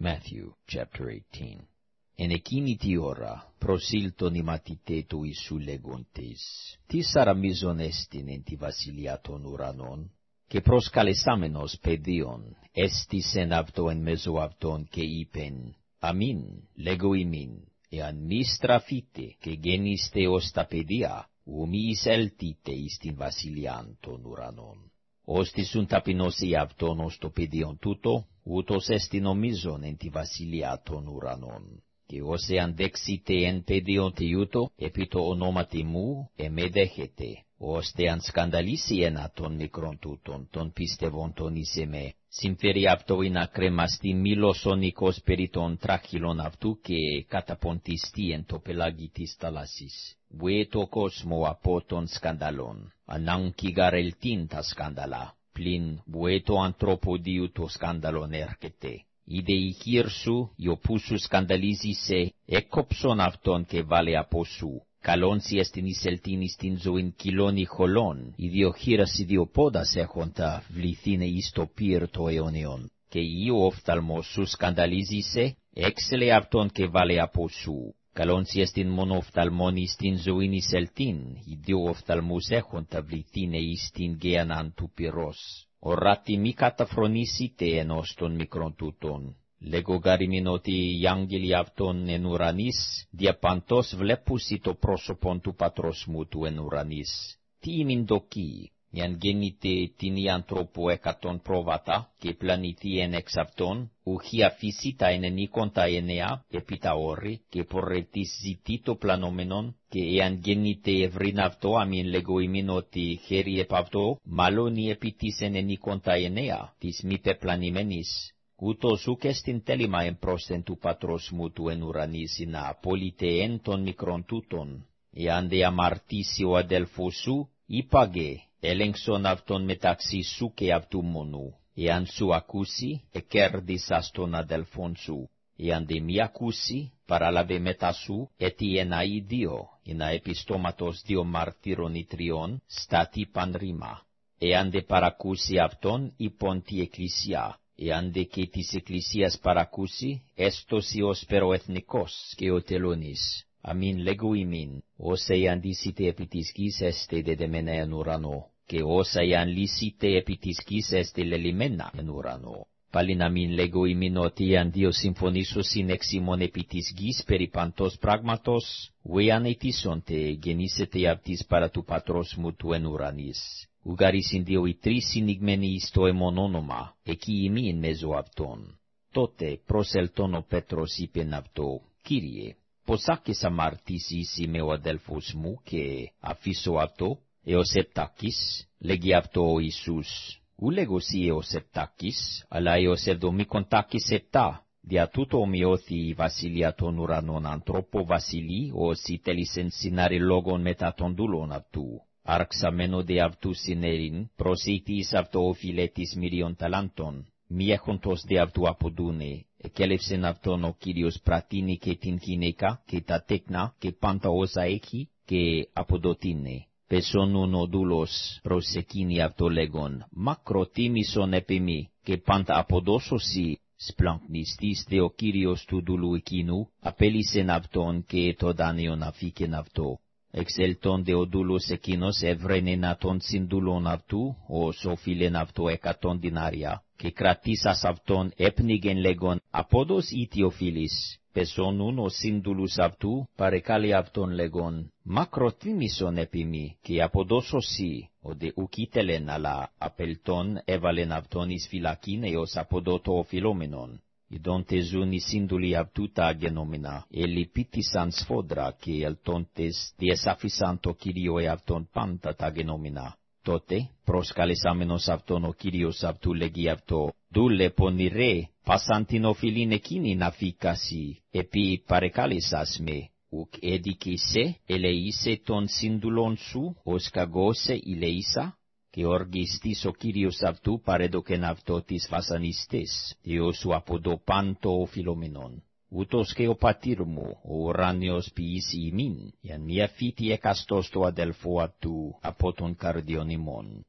Matthew chapter 18. En εκείνη τη ώρα προσήλτον ηματιτέτου Ιησού λέγοντες, τι σαραμίζον έστιν εν τη βασιλεία των ουρανών, και προσκαλεσάμενος παιδίον, έστησεν αυτό εν μέσω αυτών και είπεν, αμήν, λέγω ημίν, εάν μη στραφείτε και γέννηστε ως τα παιδεία, ου μη εισέλθείτε εις την βασιλείαν των ουρανών. Όστισουν ταπεινώσει αυτόν ως το παιδίον τούτο, ούτως έστι νομίζον εν τη βασιλεία των ουρανών. Και ως εάν δέξετε εν παιδίον τιούτο, επί το ονόματι μου, εμεδέχετε, ώστε αν σκανδαλίσει ένα των μικρών τούτων, των πιστεύων τον εις εμέ, συμφέρει αυτό ή να κρεμαστεί μιλοσονικός περί των τράχυλων αυτού και καταποντιστεί εν το πελάγι της θαλάσσης. Βουέ το κόσμο από των σκανδαλών, ανάν κυγαρελτήν τα σκάνδαλα, πλην βουέ το ανθρωποδίου το σκάνδαλον έρχεται. Είδε η χείρ σου, η οπού σου σκανδαλίζησε, έκοψον αυτόν και βάλε από σου, καλόν σι εστιν εισελτήν εις την ζωήν κυλώνει χολών, οι δύο χείρας οι δύο πόδας έχοντα βληθήνε εις το πύρ το αιώνιον. Και η ο οφθαλμός σου σκανδαλίζησε, έξελε αυτόν και βάλε από σου. Καλόν σι εστιν μόνο οφθαλμόν εις την ζωήν εισελτήν, οι δύο οφθαλμούς έχοντα βληθήνε εις την γεανάν του πυρός. Οράτι μη καταφρονήσετε ενός των μικρών τούτων, Λέγω γαριμήν ότι οι άγγελοι αυτών εν ουρανής διαπαντός βλέπουσι το πρόσωπον του πατρός μου του εν ουρανής. Τι ημιν δοκεί, εάν γέννητε την ιαντρόπο εκατόν πρόβατα και πλανηθεί εν εξ αυτών, ουχή αφήσει τα ενενίκον τα εννέα επί τα όρη και πορετής ζητεί το πλανόμενον και εάν γέννητε ευρύν αυτό αμήν λέγω ημιν ότι χέρι επ' αυτό μάλλον επί της ενενίκον τα εννέα της μη πεπλανημένης ούτως ουκ εστιν τέλημα εμπρόσθεν του πατρός μου του εν ουρανής να απόλυτε εν των μικρών τούτων. Εάν δε αμαρτήσει ο αδελφός σου, είπαγε, έλεγξον αυτον μεταξύ σου και αυτού μονού. Εάν σου ακούσει, εκέρδισας τον αδελφόν σου. Εάν δε μη ακούσει, παραλαβε μετά σου, έτι ένα ή δύο, ένα επιστόματος δύο μαρτύρων ή τριών, στάτη πανρήμα. Εάν δε παρακούσει αυτον, υπον τη εκκλησιά, εάν δε και της Εκκλησίας παρακούσει, έστωση ως περοεθνικός και ο τελώνης. Αμήν λέγω ημίν, όσα εάν δίσετε επί της γης έστε δεδεμένα εν ουρανό, και όσα εάν λύσετε επί της γης έστε λελιμένα εν ουρανό. Πάλιν αμήν λέγω ημίν ότι εάν δύο συμφωνήσωσιν εξ ημών επί της γης περί παντός πράγματος, ουέαν ετήσονται γεννήσετε απ' της παρά του πατρός μου του εν ουρανής ουγαρίσιν δύο οι τρεις συνηγμένοι εις το εμον όνομα, εκεί ημί εν μέσω αυτών. Τότε προσελτών ο Πέτρος είπεν αυτό, Κύριε, πως άκες αμαρτήσεις είμαι ο αδέλφος μου και αφήσω αυτό, εος επτάκης, λέγει αυτό ο Ιησούς. Ου λέγω σι εος επτάκης, αλλά εος εβδομικοντάκης επτά, Δια τούτο ομοιώθη η βασιλεία των ουρανών ανθρώπο βασιλεί, όσοι τέλησεν συνάρει λόγων μετά των δούλων αυτού αρξαμένο de αυτού συνέριν, προσήτης αυτό ο φιλέτης μυριών ταλάντων, μη έχοντος de αυτού αποδούνε, εκέλευσεν αυτόν ο Κύριος πρατίνη και την γυναίκα και τα τέκνα και πάντα όσα έχει και αποδοτίνε. Πεσόνουν ο δούλος προς εκείνη αυτό λέγον, μακροτίμησον επί μη και πάντα αποδώσωσι σπλαγκνιστής δε ο Κύριος του δούλου εκείνου, απέλησεν αυτόν και το δάνειον αφήκεν αυτό εξελτών δε ο δούλος εκείνος έβρενεν τον συνδούλων αυτού, ως οφείλεν αυτό εκατόν δινάρια, και κρατήσας αυτόν έπνιγεν λέγον, απόδος ηθιοφίλης, πεσόνουν ο συνδούλους αυτού, παρεκάλει αυτόν λέγον, μακροτίμησον επί μη, και αποδώσωσι, οδε ουκίτελεν, αλλά απελτών έβαλεν αυτόν εις φυλακήν εως αποδότο οφειλόμενον idontes uni sinduli abtuta genomina, e lipitisan sfodra, che eltontes diesafisanto Kyrio e avton panta ta genomina. Τότε προσκαλεσάμενος αυτόν ο Κύριος αυτού λέγει αυτό, «Δούλε πονηρέ, πασάντην οφειλήν εκείνη να φύκασι, επί παρεκάλεσας με, ουκ έδικησε, ελεήσε τον σύντουλον σου, ως καγώσε ηλεήσα, και οργιστής ο Κύριος αυτού παρέδοκεν αυτό της βασανιστής, διόσου αποδό πάντο ο φιλομενόν. Ούτως και ο πατήρ μου, ο ουράνιος ποιήσει ημίν, εάν μία φύτη εκαστός το αδελφό αυτού από τον καρδιον ημών.